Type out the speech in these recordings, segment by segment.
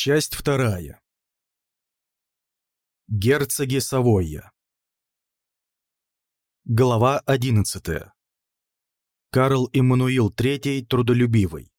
Часть вторая. Герцоги Савойя. Глава 11. Карл Эммануил III трудолюбивый.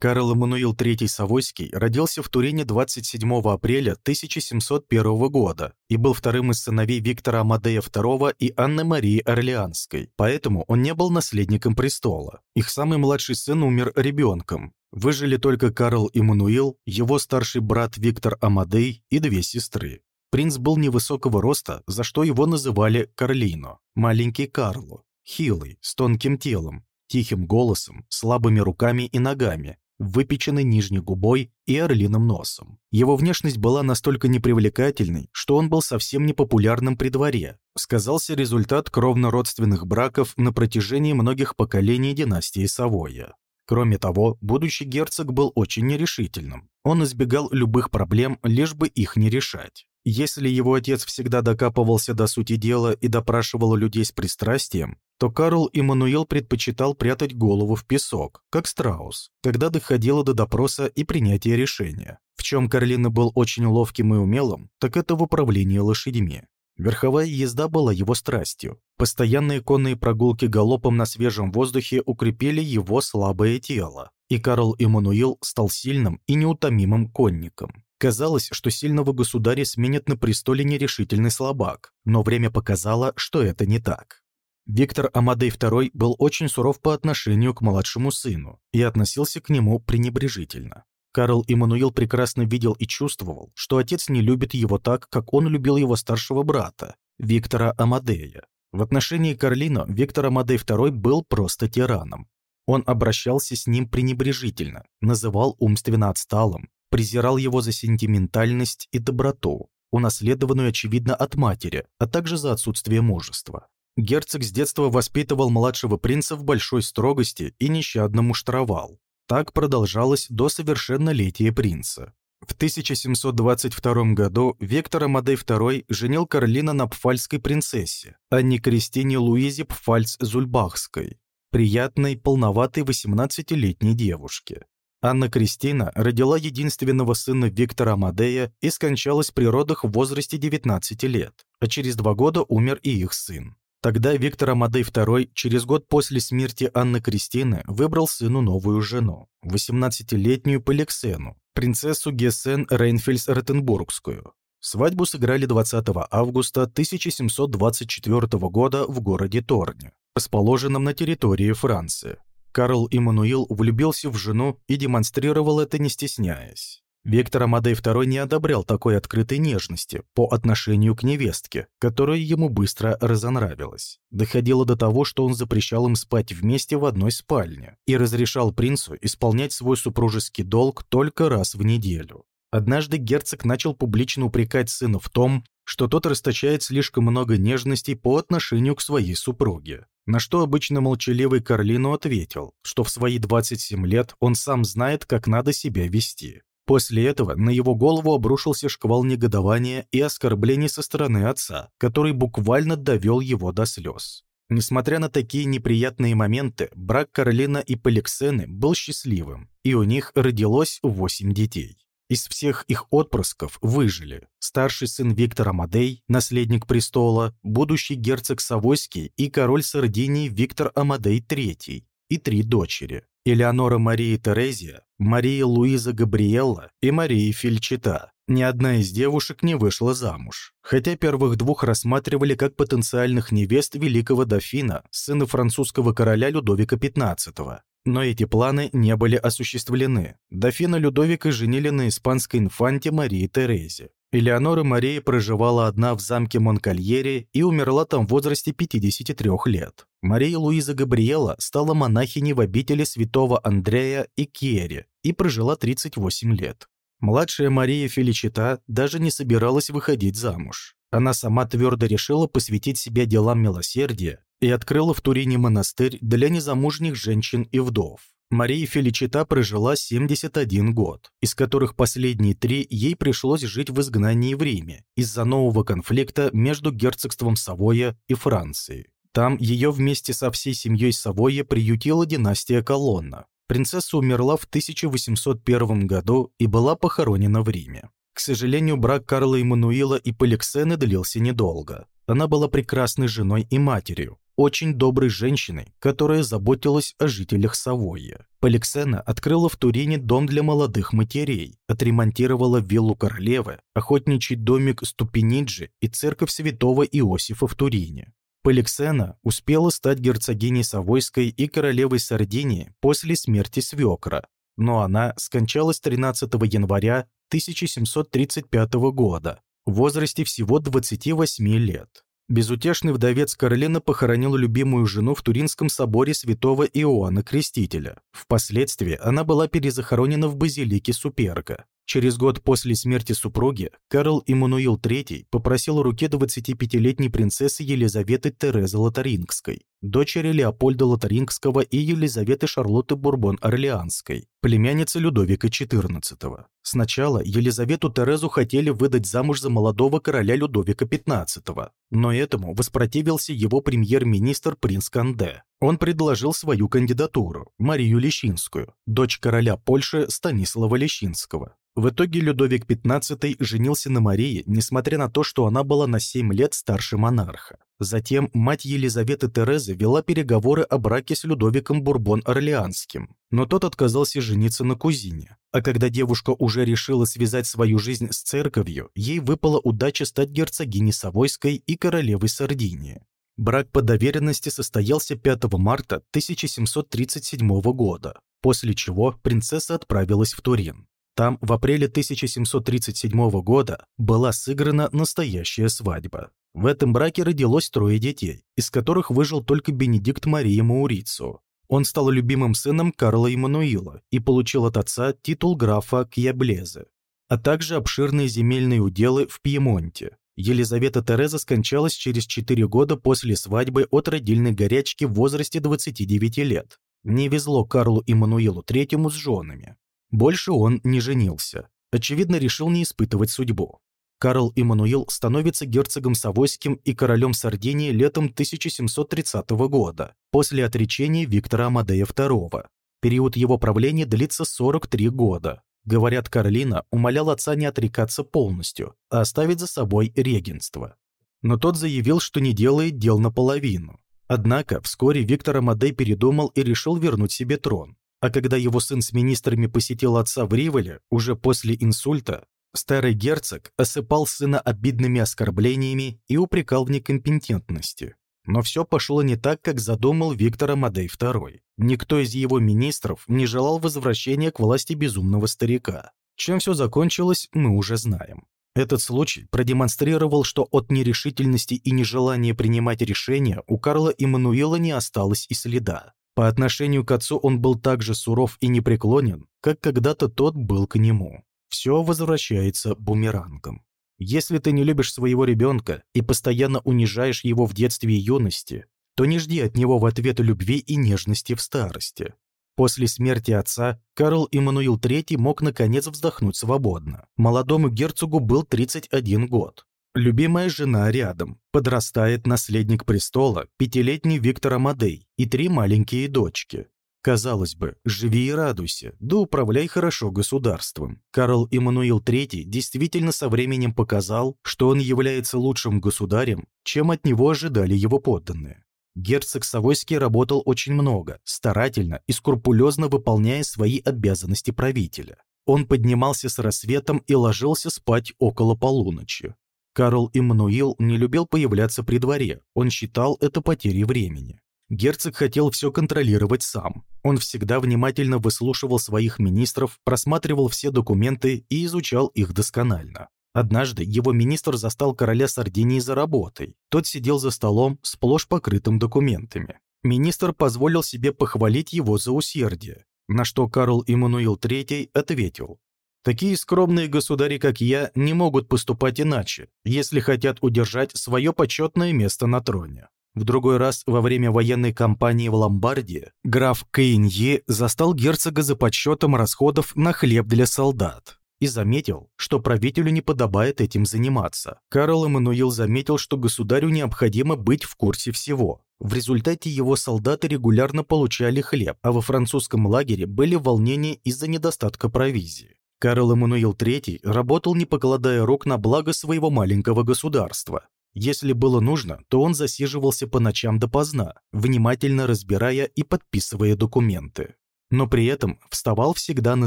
Карл Эммануил III Савойский родился в Турине 27 апреля 1701 года и был вторым из сыновей Виктора Амадея II и Анны Марии Орлеанской, поэтому он не был наследником престола. Их самый младший сын умер ребенком. Выжили только Карл Эммануил, его старший брат Виктор Амадей и две сестры. Принц был невысокого роста, за что его называли Карлино, маленький Карло, хилый, с тонким телом, тихим голосом, слабыми руками и ногами, выпеченной нижней губой и орлиным носом. Его внешность была настолько непривлекательной, что он был совсем непопулярным при дворе. Сказался результат кровно-родственных браков на протяжении многих поколений династии Савойя. Кроме того, будущий герцог был очень нерешительным. Он избегал любых проблем, лишь бы их не решать. Если его отец всегда докапывался до сути дела и допрашивал людей с пристрастием, то Карл Иммануил предпочитал прятать голову в песок, как страус, когда доходило до допроса и принятия решения. В чем Карлина был очень ловким и умелым, так это в управлении лошадьми. Верховая езда была его страстью. Постоянные конные прогулки галопом на свежем воздухе укрепили его слабое тело, и Карл Иммануил стал сильным и неутомимым конником. Казалось, что сильного государя сменит на престоле нерешительный слабак, но время показало, что это не так. Виктор Амадей II был очень суров по отношению к младшему сыну и относился к нему пренебрежительно. Карл Иммануил прекрасно видел и чувствовал, что отец не любит его так, как он любил его старшего брата, Виктора Амадея. В отношении Карлино Виктор Амадей II был просто тираном. Он обращался с ним пренебрежительно, называл умственно отсталым, презирал его за сентиментальность и доброту, унаследованную, очевидно, от матери, а также за отсутствие мужества. Герцог с детства воспитывал младшего принца в большой строгости и нещадно муштровал. Так продолжалось до совершеннолетия принца. В 1722 году Виктор Амадей II женил Карлина на пфальской принцессе, а не Кристине Луизе Пфальц-Зульбахской, приятной, полноватой 18-летней девушке. Анна Кристина родила единственного сына Виктора Амадея и скончалась при родах в возрасте 19 лет, а через два года умер и их сын. Тогда Виктор Амадей II через год после смерти Анны Кристины выбрал сыну новую жену, 18-летнюю Поликсену, принцессу Гессен Рейнфельс-Ротенбургскую. Свадьбу сыграли 20 августа 1724 года в городе Торне, расположенном на территории Франции. Карл Иммануил влюбился в жену и демонстрировал это не стесняясь. Виктор Амадей II не одобрял такой открытой нежности по отношению к невестке, которая ему быстро разонравилась. Доходило до того, что он запрещал им спать вместе в одной спальне и разрешал принцу исполнять свой супружеский долг только раз в неделю. Однажды герцог начал публично упрекать сына в том, что тот расточает слишком много нежностей по отношению к своей супруге. На что обычно молчаливый Карлину ответил, что в свои 27 лет он сам знает, как надо себя вести. После этого на его голову обрушился шквал негодования и оскорблений со стороны отца, который буквально довел его до слез. Несмотря на такие неприятные моменты, брак Карлина и Поликсены был счастливым, и у них родилось 8 детей. Из всех их отпрысков выжили старший сын Виктора Амадей, наследник престола, будущий герцог Савойский и король Сардинии Виктор Амадей III, и три дочери – Элеонора Мария Терезия, Мария Луиза Габриэлла и Мария Фельчита. Ни одна из девушек не вышла замуж, хотя первых двух рассматривали как потенциальных невест великого дофина, сына французского короля Людовика XV. Но эти планы не были осуществлены. Дофина Людовика женили на испанской инфанте Марии Терезе. Элеонора Мария проживала одна в замке Монкальере и умерла там в возрасте 53 лет. Мария Луиза Габриэла стала монахиней в обители святого Андрея и Кьере и прожила 38 лет. Младшая Мария Феличита даже не собиралась выходить замуж. Она сама твердо решила посвятить себя делам милосердия и открыла в Турине монастырь для незамужних женщин и вдов. Мария Феличита прожила 71 год, из которых последние три ей пришлось жить в изгнании в Риме из-за нового конфликта между герцогством Савоя и Францией. Там ее вместе со всей семьей Савоя приютила династия Колонна, Принцесса умерла в 1801 году и была похоронена в Риме. К сожалению, брак Карла Эммануила и Поликсены длился недолго. Она была прекрасной женой и матерью, очень доброй женщиной, которая заботилась о жителях Савойя. Поликсена открыла в Турине дом для молодых матерей, отремонтировала виллу королевы, охотничий домик Ступениджи и церковь святого Иосифа в Турине. Поликсена успела стать герцогиней Савойской и королевой Сардинии после смерти свекра, но она скончалась 13 января 1735 года в возрасте всего 28 лет. Безутешный вдовец Карлена похоронил любимую жену в Туринском соборе святого Иоанна Крестителя. Впоследствии она была перезахоронена в базилике Суперга. Через год после смерти супруги Карл Иммануил III попросил руки 25-летней принцессы Елизаветы Терезы Лотарингской, дочери Леопольда Лотарингского и Елизаветы Шарлотты Бурбон-Орлеанской, племянницы Людовика XIV. Сначала Елизавету Терезу хотели выдать замуж за молодого короля Людовика XV, но этому воспротивился его премьер-министр принц Канде. Он предложил свою кандидатуру, Марию Лещинскую, дочь короля Польши Станислава Лещинского. В итоге Людовик XV женился на Марии, несмотря на то, что она была на 7 лет старше монарха. Затем мать Елизаветы Терезы вела переговоры о браке с Людовиком Бурбон-Орлеанским, но тот отказался жениться на кузине. А когда девушка уже решила связать свою жизнь с церковью, ей выпала удача стать герцогиней Савойской и королевой Сардинии. Брак по доверенности состоялся 5 марта 1737 года, после чего принцесса отправилась в Турин. Там в апреле 1737 года была сыграна настоящая свадьба. В этом браке родилось трое детей, из которых выжил только Бенедикт Мария Маурицо. Он стал любимым сыном Карла Эммануила и получил от отца титул графа Кьяблезе, а также обширные земельные уделы в Пьемонте. Елизавета Тереза скончалась через 4 года после свадьбы от родильной горячки в возрасте 29 лет. Не везло Карлу Иммануилу III с женами. Больше он не женился. Очевидно, решил не испытывать судьбу. Карл Иммануил становится герцогом Савойским и королем Сардинии летом 1730 года, после отречения Виктора Амадея II. Период его правления длится 43 года. Говорят, Карлина умолял отца не отрекаться полностью, а оставить за собой регенство. Но тот заявил, что не делает дел наполовину. Однако вскоре Виктор Амадей передумал и решил вернуть себе трон. А когда его сын с министрами посетил отца в Риволе, уже после инсульта, старый герцог осыпал сына обидными оскорблениями и упрекал в некомпетентности. Но все пошло не так, как задумал Виктор Амадей II. Никто из его министров не желал возвращения к власти безумного старика. Чем все закончилось, мы уже знаем. Этот случай продемонстрировал, что от нерешительности и нежелания принимать решения у Карла Иммануила не осталось и следа. По отношению к отцу он был так же суров и непреклонен, как когда-то тот был к нему. Все возвращается бумерангом. Если ты не любишь своего ребенка и постоянно унижаешь его в детстве и юности, то не жди от него в ответ любви и нежности в старости. После смерти отца Карл Иммануил III мог наконец вздохнуть свободно. Молодому герцогу был 31 год. Любимая жена рядом. Подрастает наследник престола, пятилетний Виктор Амадей и три маленькие дочки. Казалось бы, живи и радуйся, да управляй хорошо государством. Карл Иммануил III действительно со временем показал, что он является лучшим государем, чем от него ожидали его подданные. Герцог Савойский работал очень много, старательно и скрупулезно выполняя свои обязанности правителя. Он поднимался с рассветом и ложился спать около полуночи. Карл Иммануил не любил появляться при дворе, он считал это потерей времени. Герцог хотел все контролировать сам. Он всегда внимательно выслушивал своих министров, просматривал все документы и изучал их досконально. Однажды его министр застал короля Сардинии за работой. Тот сидел за столом, сплошь покрытым документами. Министр позволил себе похвалить его за усердие, на что Карл Иммануил III ответил Такие скромные государи, как я, не могут поступать иначе, если хотят удержать свое почетное место на троне. В другой раз, во время военной кампании в Ломбардии, граф Кейнье застал герцога за подсчетом расходов на хлеб для солдат и заметил, что правителю не подобает этим заниматься. Карл Эммануил заметил, что государю необходимо быть в курсе всего. В результате его солдаты регулярно получали хлеб, а во французском лагере были волнения из-за недостатка провизии. Карл Эммануил III работал не покладая рук на благо своего маленького государства. Если было нужно, то он засиживался по ночам допоздна, внимательно разбирая и подписывая документы. Но при этом вставал всегда на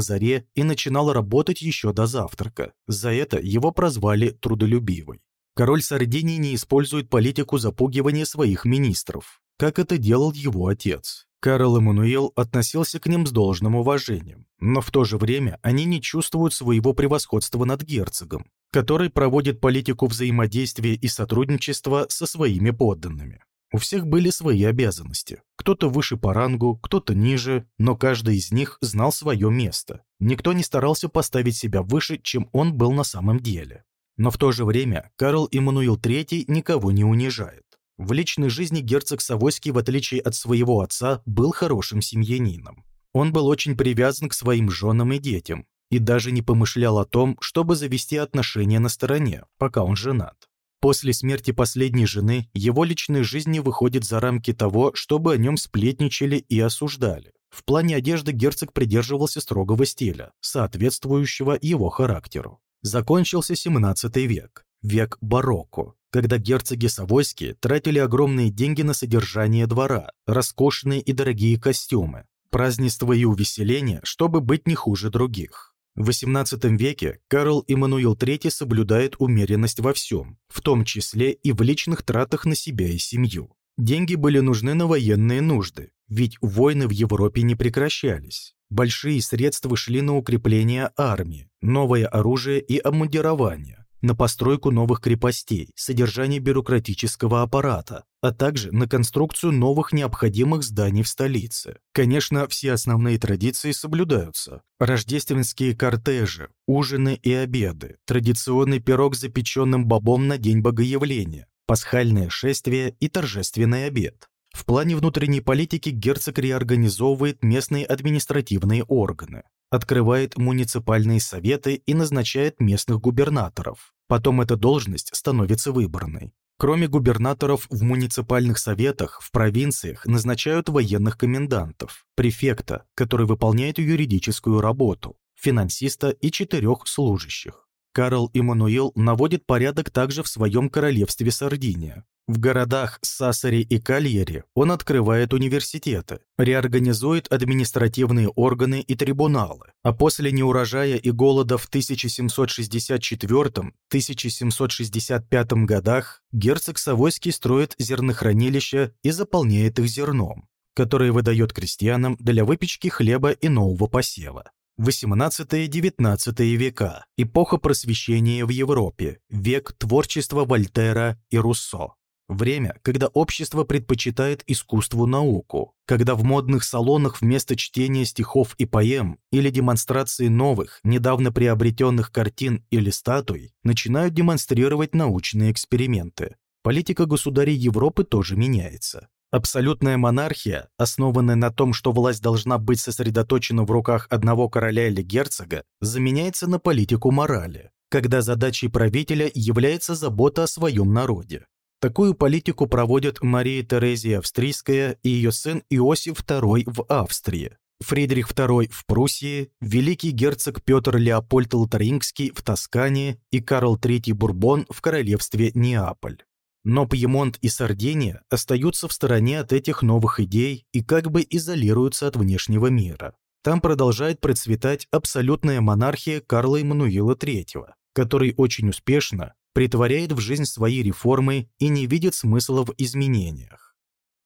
заре и начинал работать еще до завтрака. За это его прозвали трудолюбивый. Король Сардинии не использует политику запугивания своих министров, как это делал его отец. Карл Эммануил относился к ним с должным уважением, но в то же время они не чувствуют своего превосходства над герцогом, который проводит политику взаимодействия и сотрудничества со своими подданными. У всех были свои обязанности. Кто-то выше по рангу, кто-то ниже, но каждый из них знал свое место. Никто не старался поставить себя выше, чем он был на самом деле. Но в то же время Карл Иммануил III никого не унижает. В личной жизни герцог Савойский, в отличие от своего отца, был хорошим семьянином. Он был очень привязан к своим женам и детям и даже не помышлял о том, чтобы завести отношения на стороне, пока он женат. После смерти последней жены его личная жизнь не выходит за рамки того, чтобы о нем сплетничали и осуждали. В плане одежды герцог придерживался строгого стиля, соответствующего его характеру. Закончился 17 век, век барокко, когда герцоги Савойские тратили огромные деньги на содержание двора, роскошные и дорогие костюмы, празднества и увеселения, чтобы быть не хуже других. В XVIII веке Карл Иммануил III соблюдает умеренность во всем, в том числе и в личных тратах на себя и семью. Деньги были нужны на военные нужды, ведь войны в Европе не прекращались. Большие средства шли на укрепление армии, новое оружие и обмундирование, на постройку новых крепостей, содержание бюрократического аппарата, а также на конструкцию новых необходимых зданий в столице. Конечно, все основные традиции соблюдаются. Рождественские кортежи, ужины и обеды, традиционный пирог с запеченным бобом на День Богоявления, пасхальное шествие и торжественный обед. В плане внутренней политики герцог реорганизовывает местные административные органы открывает муниципальные советы и назначает местных губернаторов. Потом эта должность становится выборной. Кроме губернаторов в муниципальных советах, в провинциях назначают военных комендантов, префекта, который выполняет юридическую работу, финансиста и четырех служащих. Карл Иммануил наводит порядок также в своем королевстве Сардиния. В городах Сассари и Кальере он открывает университеты, реорганизует административные органы и трибуналы, а после неурожая и голода в 1764-1765 годах герцог Савойский строит зернохранилища и заполняет их зерном, которое выдает крестьянам для выпечки хлеба и нового посева. 18-19 века, эпоха просвещения в Европе, век творчества Вольтера и Руссо. Время, когда общество предпочитает искусству науку, когда в модных салонах вместо чтения стихов и поэм или демонстрации новых, недавно приобретенных картин или статуй, начинают демонстрировать научные эксперименты. Политика государей Европы тоже меняется. Абсолютная монархия, основанная на том, что власть должна быть сосредоточена в руках одного короля или герцога, заменяется на политику морали, когда задачей правителя является забота о своем народе. Такую политику проводят Мария Терезия Австрийская и ее сын Иосиф II в Австрии, Фридрих II в Пруссии, великий герцог Петр Леопольд Лотарингский в Тоскане и Карл III Бурбон в королевстве Неаполь. Но Пьемонт и Сардиния остаются в стороне от этих новых идей и как бы изолируются от внешнего мира. Там продолжает процветать абсолютная монархия Карла Эммануила III, который очень успешно притворяет в жизнь свои реформы и не видит смысла в изменениях.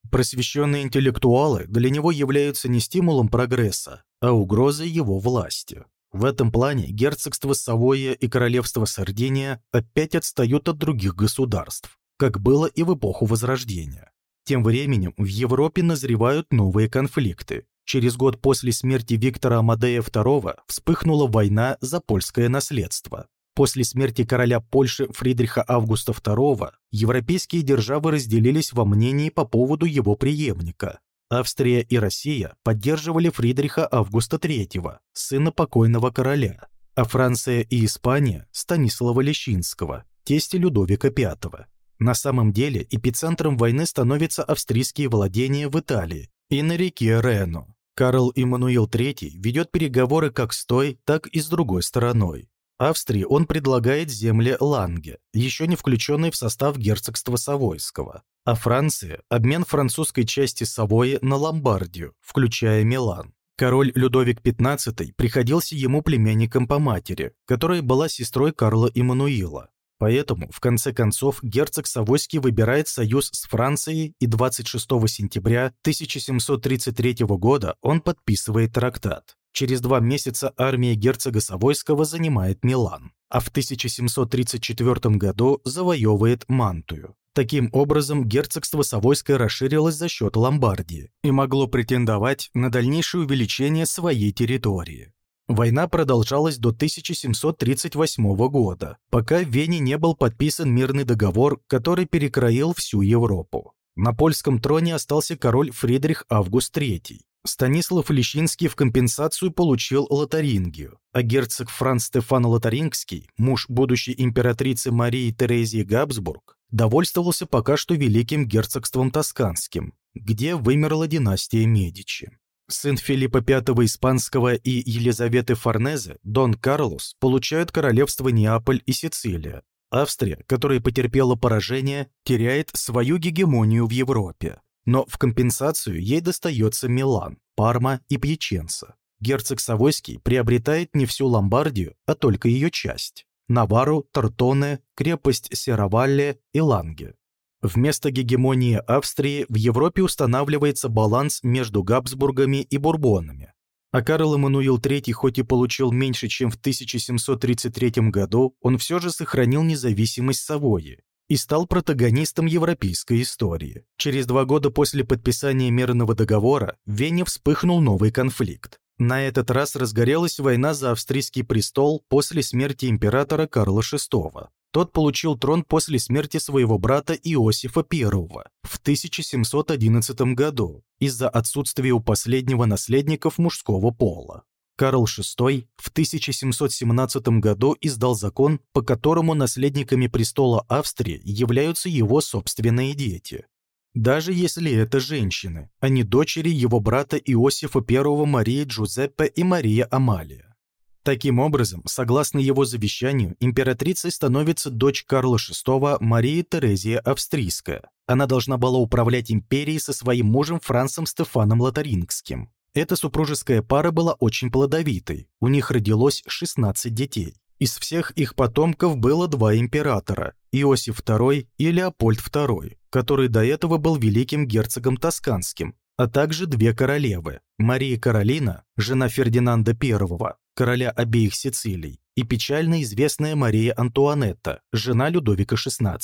Просвещенные интеллектуалы для него являются не стимулом прогресса, а угрозой его власти. В этом плане герцогство Савойя и королевство Сардиния опять отстают от других государств, как было и в эпоху Возрождения. Тем временем в Европе назревают новые конфликты. Через год после смерти Виктора Амадея II вспыхнула война за польское наследство. После смерти короля Польши Фридриха Августа II европейские державы разделились во мнении по поводу его преемника. Австрия и Россия поддерживали Фридриха Августа III, сына покойного короля, а Франция и Испания – Станислава Лещинского, тестя Людовика V. На самом деле эпицентром войны становятся австрийские владения в Италии и на реке Рено. Карл Иммануил III ведет переговоры как с той, так и с другой стороной. Австрии он предлагает земли Ланге, еще не включенные в состав герцогства Савойского, а Франции – обмен французской части Савои на Ломбардию, включая Милан. Король Людовик XV приходился ему племянником по матери, которая была сестрой Карла Иммануила. Поэтому, в конце концов, герцог Савойский выбирает союз с Францией, и 26 сентября 1733 года он подписывает трактат. Через два месяца армия герцога Савойского занимает Милан, а в 1734 году завоевывает Мантую. Таким образом, герцогство Савойское расширилось за счет Ломбардии и могло претендовать на дальнейшее увеличение своей территории. Война продолжалась до 1738 года, пока в Вене не был подписан мирный договор, который перекроил всю Европу. На польском троне остался король Фридрих Август III, Станислав Лещинский в компенсацию получил Лотарингию, а герцог Франц Стефан Лотарингский, муж будущей императрицы Марии Терезии Габсбург, довольствовался пока что великим герцогством Тосканским, где вымерла династия Медичи. Сын Филиппа V Испанского и Елизаветы Форнезе, Дон Карлос, получают королевство Неаполь и Сицилия. Австрия, которая потерпела поражение, теряет свою гегемонию в Европе. Но в компенсацию ей достается Милан, Парма и Пьяченца. Герцог Савойский приобретает не всю Ломбардию, а только ее часть – Навару, Тартоне, крепость Серавалле и Ланге. Вместо гегемонии Австрии в Европе устанавливается баланс между Габсбургами и Бурбонами. А Карл Эммануил III хоть и получил меньше, чем в 1733 году, он все же сохранил независимость Савойи и стал протагонистом европейской истории. Через два года после подписания мирного договора в Вене вспыхнул новый конфликт. На этот раз разгорелась война за австрийский престол после смерти императора Карла VI. Тот получил трон после смерти своего брата Иосифа I в 1711 году из-за отсутствия у последнего наследников мужского пола. Карл VI в 1717 году издал закон, по которому наследниками престола Австрии являются его собственные дети. Даже если это женщины, а не дочери его брата Иосифа I Марии Джузеппе и Мария Амалия. Таким образом, согласно его завещанию, императрицей становится дочь Карла VI Мария Терезия Австрийская. Она должна была управлять империей со своим мужем Францем Стефаном Лотарингским. Эта супружеская пара была очень плодовитой, у них родилось 16 детей. Из всех их потомков было два императора – Иосиф II и Леопольд II, который до этого был великим герцогом Тосканским, а также две королевы – Мария Каролина, жена Фердинанда I, короля обеих Сицилий, и печально известная Мария Антуанетта, жена Людовика XVI.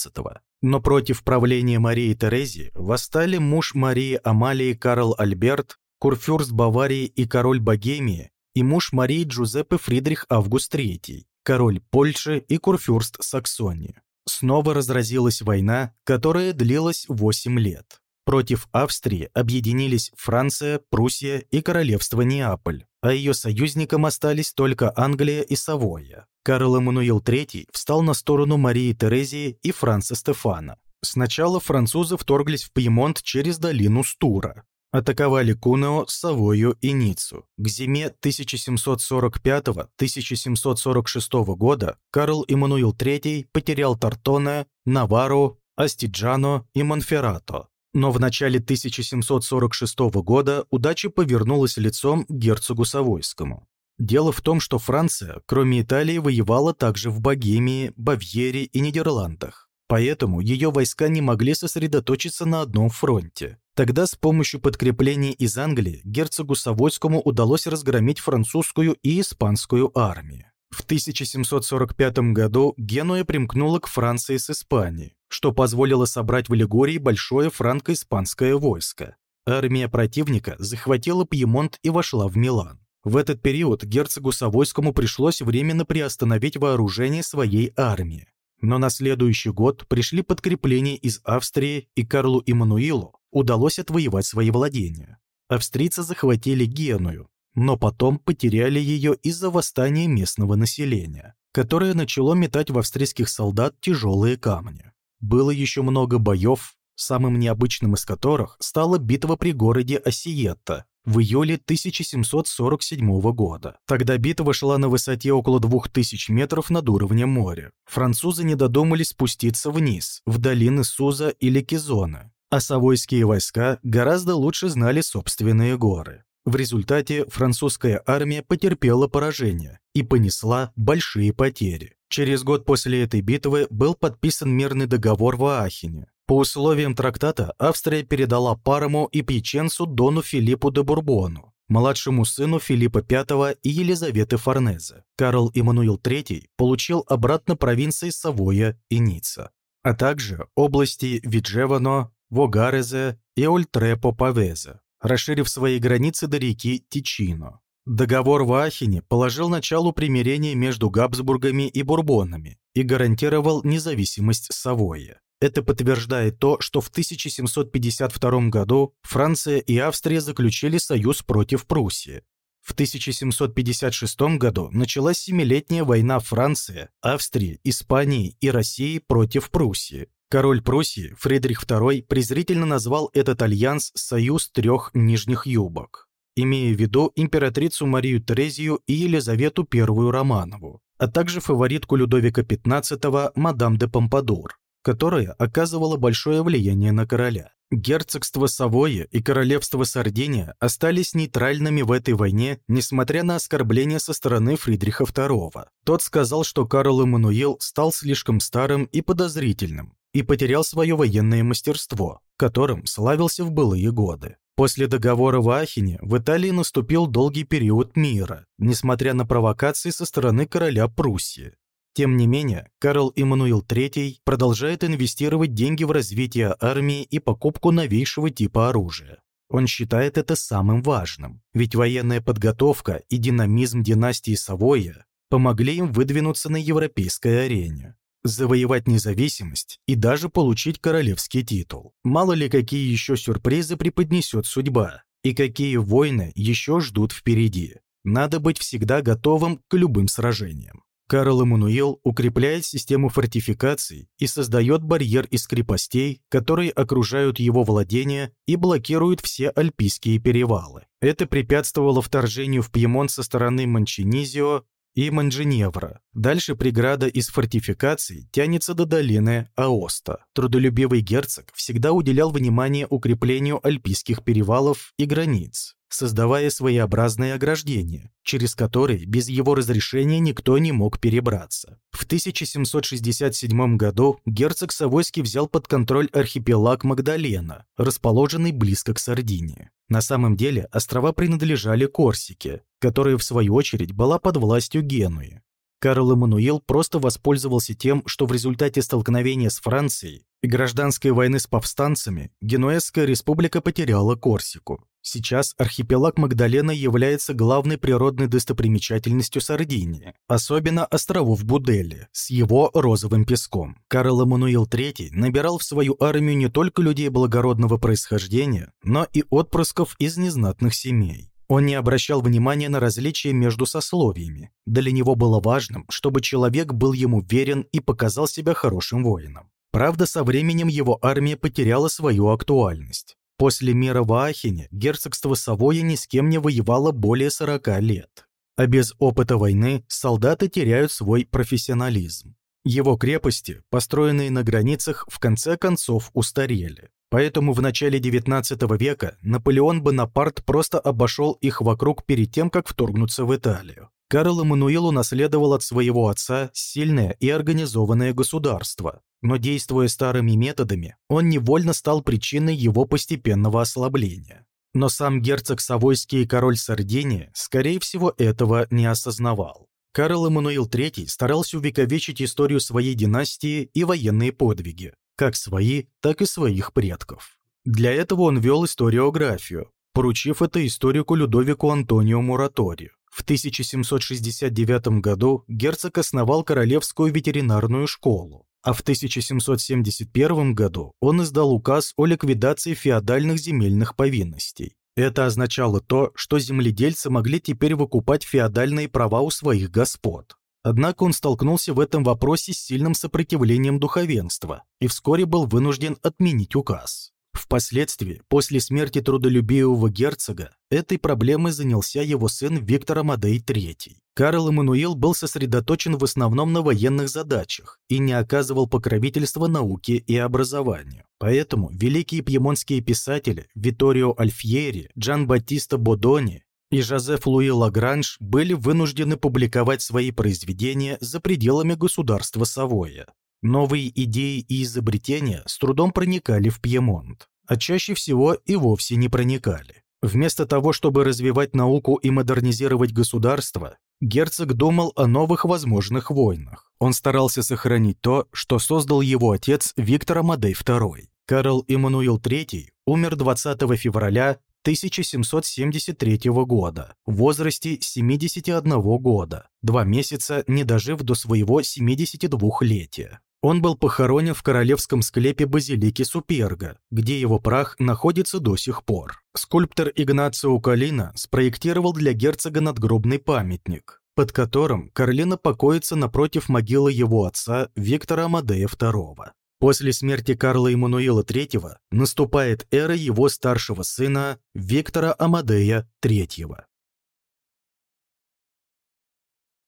Но против правления Марии Терезии восстали муж Марии Амалии Карл Альберт курфюрст Баварии и король Богемии, и муж Марии Джузеппе Фридрих Август III, король Польши и курфюрст Саксонии. Снова разразилась война, которая длилась 8 лет. Против Австрии объединились Франция, Пруссия и королевство Неаполь, а ее союзником остались только Англия и Савойя. Карл Эммануил III встал на сторону Марии Терезии и Франца Стефана. Сначала французы вторглись в Пьемонт через долину Стура, атаковали Кунео, Савою и Ниццу. К зиме 1745-1746 года Карл Иммануил III потерял Тартоне, Навару, Астиджано и Монферрато. Но в начале 1746 года удача повернулась лицом к герцогу Савойскому. Дело в том, что Франция, кроме Италии, воевала также в Богемии, Бавьере и Нидерландах. Поэтому ее войска не могли сосредоточиться на одном фронте. Тогда с помощью подкреплений из Англии герцогу Савойскому удалось разгромить французскую и испанскую армии. В 1745 году Генуя примкнула к Франции с Испанией, что позволило собрать в Лигурии большое франко-испанское войско. Армия противника захватила Пьемонт и вошла в Милан. В этот период герцогу Савойскому пришлось временно приостановить вооружение своей армии. Но на следующий год пришли подкрепления из Австрии, и Карлу Иммануилу удалось отвоевать свои владения. Австрийцы захватили Геную, но потом потеряли ее из-за восстания местного населения, которое начало метать в австрийских солдат тяжелые камни. было еще много боев, самым необычным из которых стала битва при городе Осиетта в июле 1747 года. Тогда битва шла на высоте около 2000 метров над уровнем моря. Французы не додумались спуститься вниз, в долины Суза или Кизона, а савойские войска гораздо лучше знали собственные горы. В результате французская армия потерпела поражение и понесла большие потери. Через год после этой битвы был подписан мирный договор в Аахене, по условиям трактата Австрия передала Парому и Пьяченцу Дону Филиппу де Бурбону, младшему сыну Филиппа V и Елизаветы Форнезе. Карл Иммануил III получил обратно провинции Савоя и Ницца, а также области Виджевано, Вогарезе и Ольтрепо-Павезе, расширив свои границы до реки Тичино. Договор в Ахене положил началу примирения между Габсбургами и Бурбонами и гарантировал независимость Савоя. Это подтверждает то, что в 1752 году Франция и Австрия заключили союз против Пруссии. В 1756 году началась Семилетняя война Франции, Австрии, Испании и России против Пруссии. Король Пруссии Фридрих II презрительно назвал этот альянс «Союз трех нижних юбок», имея в виду императрицу Марию Терезию и Елизавету I Романову, а также фаворитку Людовика XV мадам де Помпадур которая оказывала большое влияние на короля. Герцогство Савойя и королевство Сардиния остались нейтральными в этой войне, несмотря на оскорбления со стороны Фридриха II. Тот сказал, что Карл Эммануил стал слишком старым и подозрительным и потерял свое военное мастерство, которым славился в былые годы. После договора в Ахене в Италии наступил долгий период мира, несмотря на провокации со стороны короля Пруссии. Тем не менее, Карл Иммануил III продолжает инвестировать деньги в развитие армии и покупку новейшего типа оружия. Он считает это самым важным, ведь военная подготовка и динамизм династии Савоя помогли им выдвинуться на европейской арене, завоевать независимость и даже получить королевский титул. Мало ли какие еще сюрпризы преподнесет судьба, и какие войны еще ждут впереди. Надо быть всегда готовым к любым сражениям. Карл Эммануил укрепляет систему фортификаций и создает барьер из крепостей, которые окружают его владения и блокируют все альпийские перевалы. Это препятствовало вторжению в Пьемонт со стороны Манчинизио и Манжиневра. Дальше преграда из фортификаций тянется до долины Аоста. Трудолюбивый герцог всегда уделял внимание укреплению альпийских перевалов и границ создавая своеобразные ограждения, через которые без его разрешения никто не мог перебраться. В 1767 году герцог Савойский взял под контроль архипелаг Магдалена, расположенный близко к Сардинии. На самом деле острова принадлежали Корсике, которая в свою очередь была под властью Генуи. Карл Эммануил просто воспользовался тем, что в результате столкновения с Францией и гражданской войны с повстанцами Генуэзская республика потеряла Корсику. Сейчас архипелаг Магдалена является главной природной достопримечательностью Сардинии, особенно островов Будели с его розовым песком. Карл Эммануил III набирал в свою армию не только людей благородного происхождения, но и отпрысков из незнатных семей. Он не обращал внимания на различия между сословиями. Для него было важным, чтобы человек был ему верен и показал себя хорошим воином. Правда, со временем его армия потеряла свою актуальность. После мира в Аахене герцогство Савоя ни с кем не воевало более 40 лет. А без опыта войны солдаты теряют свой профессионализм. Его крепости, построенные на границах, в конце концов устарели. Поэтому в начале XIX века Наполеон Бонапарт просто обошел их вокруг перед тем, как вторгнуться в Италию. Карл Эммануил унаследовал от своего отца сильное и организованное государство, но действуя старыми методами, он невольно стал причиной его постепенного ослабления. Но сам герцог Савойский и король Сардинии, скорее всего, этого не осознавал. Карл Эммануил III старался увековечить историю своей династии и военные подвиги, как свои, так и своих предков. Для этого он вел историографию, поручив это историку Людовику Антонио Муратори. В 1769 году герцог основал Королевскую ветеринарную школу, а в 1771 году он издал указ о ликвидации феодальных земельных повинностей. Это означало то, что земледельцы могли теперь выкупать феодальные права у своих господ. Однако он столкнулся в этом вопросе с сильным сопротивлением духовенства и вскоре был вынужден отменить указ. Впоследствии, после смерти трудолюбивого герцога, этой проблемой занялся его сын Виктор Амадей III. Карл Эммануил был сосредоточен в основном на военных задачах и не оказывал покровительства науке и образованию. Поэтому великие пьемонтские писатели Виторио Альфьери, Джан Батиста Бодони и Жозеф Луи Лагранж были вынуждены публиковать свои произведения за пределами государства Савоя. Новые идеи и изобретения с трудом проникали в Пьемонт, а чаще всего и вовсе не проникали. Вместо того, чтобы развивать науку и модернизировать государство, герцог думал о новых возможных войнах. Он старался сохранить то, что создал его отец Виктор Амадей II. Карл Эммануил III умер 20 февраля 1773 года в возрасте 71 года, два месяца не дожив до своего 72-летия. Он был похоронен в королевском склепе базилики Суперга, где его прах находится до сих пор. Скульптор Игнацио Калина спроектировал для герцога надгробный памятник, под которым Карлина покоится напротив могилы его отца Виктора Амадея II. После смерти Карла Эммануила III наступает эра его старшего сына Виктора Амадея III.